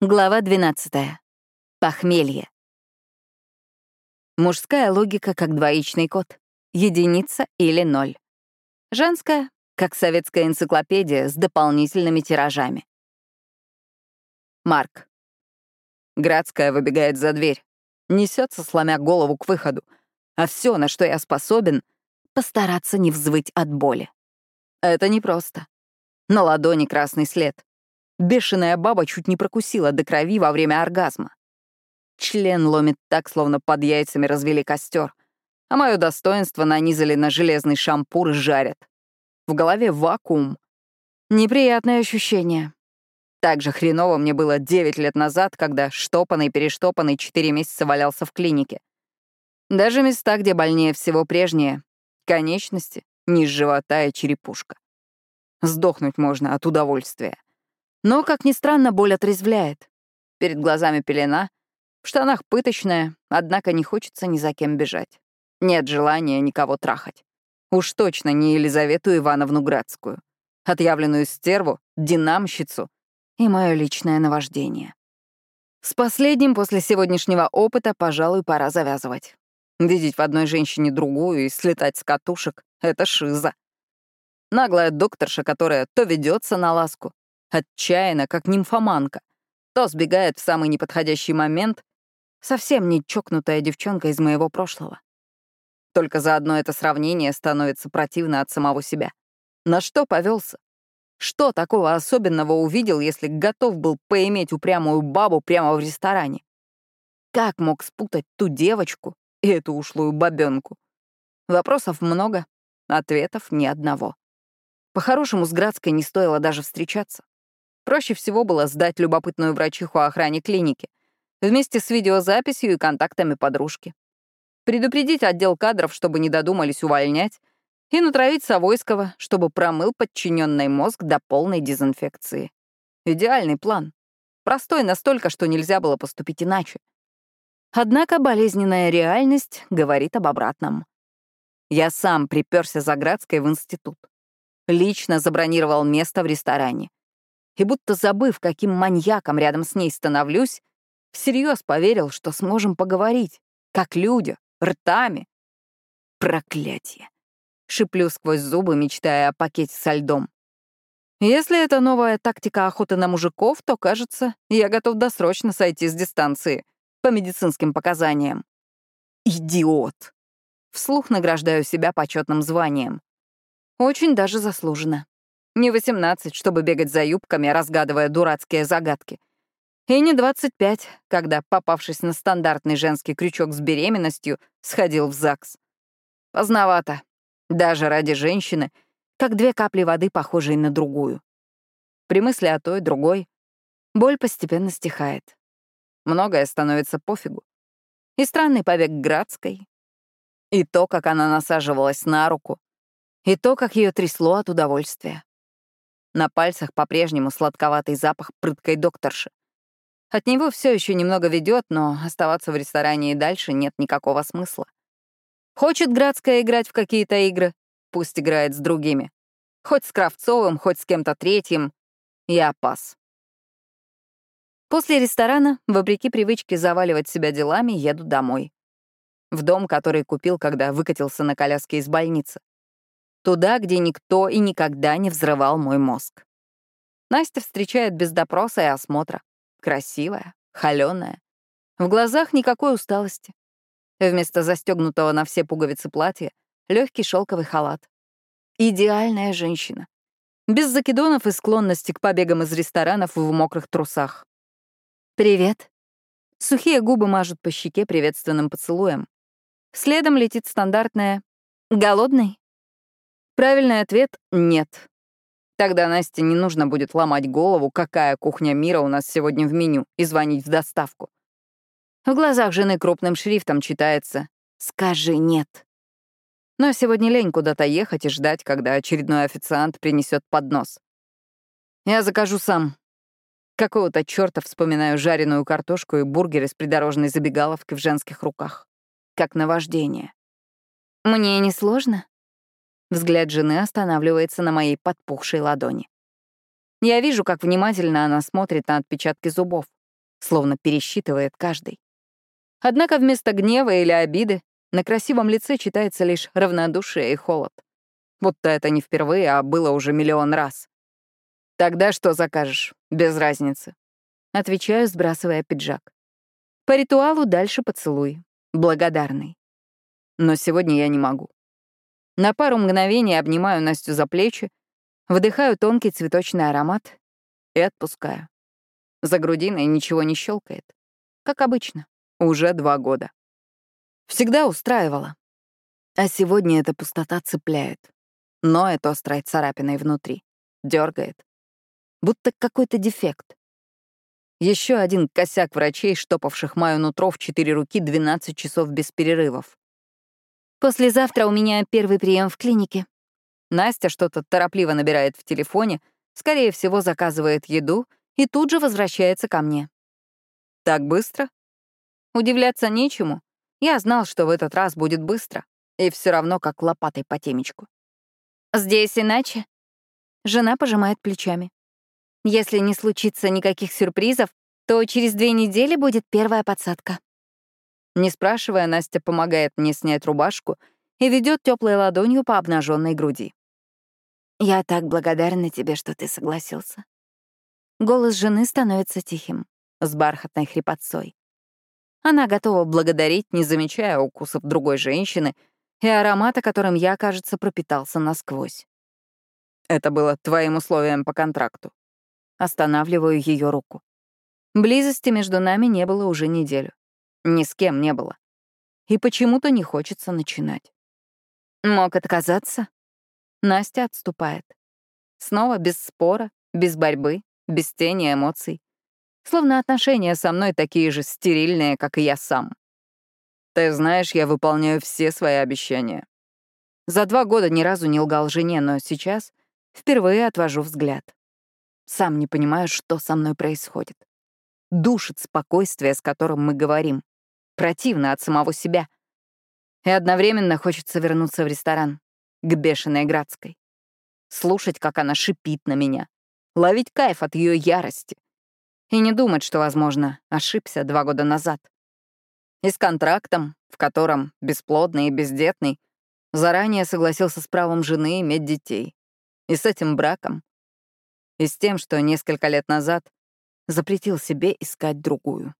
Глава 12. Похмелье. Мужская логика как двоичный код. Единица или ноль. Женская — как советская энциклопедия с дополнительными тиражами. Марк. Градская выбегает за дверь. Несется, сломя голову к выходу. А все, на что я способен — постараться не взвыть от боли. Это непросто. На ладони красный след. Бешеная баба чуть не прокусила до крови во время оргазма. Член ломит так, словно под яйцами развели костер, а мое достоинство нанизали на железный шампур и жарят. В голове вакуум. Неприятное ощущение. Так же хреново мне было 9 лет назад, когда штопанный-перештопанный 4 месяца валялся в клинике. Даже места, где больнее всего прежние — конечности, низ живота и черепушка. Сдохнуть можно от удовольствия. Но, как ни странно, боль отрезвляет. Перед глазами пелена, в штанах пыточная, однако не хочется ни за кем бежать. Нет желания никого трахать. Уж точно не Елизавету Ивановну Градскую. Отъявленную стерву, динамщицу и мое личное наваждение. С последним после сегодняшнего опыта, пожалуй, пора завязывать. Видеть в одной женщине другую и слетать с катушек — это шиза. Наглая докторша, которая то ведется на ласку, отчаянно, как нимфоманка. То сбегает в самый неподходящий момент, совсем не чокнутая девчонка из моего прошлого. Только за одно это сравнение становится противно от самого себя. На что повелся? Что такого особенного увидел, если готов был поиметь упрямую бабу прямо в ресторане? Как мог спутать ту девочку и эту ушлую бабенку? Вопросов много, ответов ни одного. По-хорошему, с Градской не стоило даже встречаться. Проще всего было сдать любопытную врачиху охране клиники вместе с видеозаписью и контактами подружки. Предупредить отдел кадров, чтобы не додумались увольнять, и натравить Савойского, чтобы промыл подчиненный мозг до полной дезинфекции. Идеальный план. Простой настолько, что нельзя было поступить иначе. Однако болезненная реальность говорит об обратном. Я сам приперся за Градской в институт. Лично забронировал место в ресторане и будто забыв, каким маньяком рядом с ней становлюсь, всерьез поверил, что сможем поговорить, как люди, ртами. Проклятие. Шиплю сквозь зубы, мечтая о пакете со льдом. Если это новая тактика охоты на мужиков, то, кажется, я готов досрочно сойти с дистанции по медицинским показаниям. Идиот. Вслух награждаю себя почетным званием. Очень даже заслуженно. Не 18, чтобы бегать за юбками, разгадывая дурацкие загадки. И не 25, когда, попавшись на стандартный женский крючок с беременностью, сходил в ЗАГС. Поздновато. Даже ради женщины, как две капли воды, похожие на другую. При мысли о той, другой, боль постепенно стихает. Многое становится пофигу. И странный побег Градской, и то, как она насаживалась на руку, и то, как ее трясло от удовольствия. На пальцах по-прежнему сладковатый запах прыткой докторши. От него все еще немного ведет, но оставаться в ресторане и дальше нет никакого смысла. Хочет Градская играть в какие-то игры, пусть играет с другими. Хоть с Кравцовым, хоть с кем-то третьим. Я пас. После ресторана, вопреки привычке заваливать себя делами, еду домой. В дом, который купил, когда выкатился на коляске из больницы. Туда, где никто и никогда не взрывал мой мозг. Настя встречает без допроса и осмотра. Красивая, холёная. В глазах никакой усталости. Вместо застегнутого на все пуговицы платья — легкий шелковый халат. Идеальная женщина. Без закидонов и склонности к побегам из ресторанов в мокрых трусах. «Привет». Сухие губы мажут по щеке приветственным поцелуем. Следом летит стандартная «Голодный?» Правильный ответ — нет. Тогда Насте не нужно будет ломать голову, какая кухня мира у нас сегодня в меню, и звонить в доставку. В глазах жены крупным шрифтом читается «Скажи нет». Но сегодня лень куда-то ехать и ждать, когда очередной официант принесет поднос. Я закажу сам. Какого-то чёрта вспоминаю жареную картошку и бургеры с придорожной забегаловки в женских руках. Как наваждение. «Мне не сложно?» Взгляд жены останавливается на моей подпухшей ладони. Я вижу, как внимательно она смотрит на отпечатки зубов. словно пересчитывает каждый. Однако вместо гнева или обиды на красивом лице читается лишь равнодушие и холод. Будто это не впервые, а было уже миллион раз. «Тогда что закажешь? Без разницы». Отвечаю, сбрасывая пиджак. По ритуалу дальше поцелуй. Благодарный. Но сегодня я не могу. На пару мгновений обнимаю Настю за плечи, вдыхаю тонкий цветочный аромат и отпускаю. За грудиной ничего не щелкает. Как обычно, уже два года. Всегда устраивала. А сегодня эта пустота цепляет. Ноет острой царапиной внутри. дергает, Будто какой-то дефект. Еще один косяк врачей, штопавших мою нутро в четыре руки 12 часов без перерывов. «Послезавтра у меня первый прием в клинике». Настя что-то торопливо набирает в телефоне, скорее всего, заказывает еду и тут же возвращается ко мне. «Так быстро?» Удивляться нечему. Я знал, что в этот раз будет быстро, и все равно как лопатой по темечку. «Здесь иначе?» Жена пожимает плечами. «Если не случится никаких сюрпризов, то через две недели будет первая подсадка». Не спрашивая, Настя помогает мне снять рубашку и ведет теплой ладонью по обнаженной груди. «Я так благодарна тебе, что ты согласился». Голос жены становится тихим, с бархатной хрипотцой. Она готова благодарить, не замечая укусов другой женщины и аромата, которым я, кажется, пропитался насквозь. Это было твоим условием по контракту. Останавливаю ее руку. Близости между нами не было уже неделю. Ни с кем не было. И почему-то не хочется начинать. Мог отказаться? Настя отступает. Снова без спора, без борьбы, без тени эмоций. Словно отношения со мной такие же стерильные, как и я сам. Ты знаешь, я выполняю все свои обещания. За два года ни разу не лгал жене, но сейчас впервые отвожу взгляд. Сам не понимаю, что со мной происходит. Душит спокойствие, с которым мы говорим. Противно от самого себя. И одновременно хочется вернуться в ресторан, к бешеной Градской. Слушать, как она шипит на меня. Ловить кайф от ее ярости — и не думать, что, возможно, ошибся два года назад. И с контрактом, в котором бесплодный и бездетный, заранее согласился с правом жены иметь детей. И с этим браком. И с тем, что несколько лет назад запретил себе искать другую.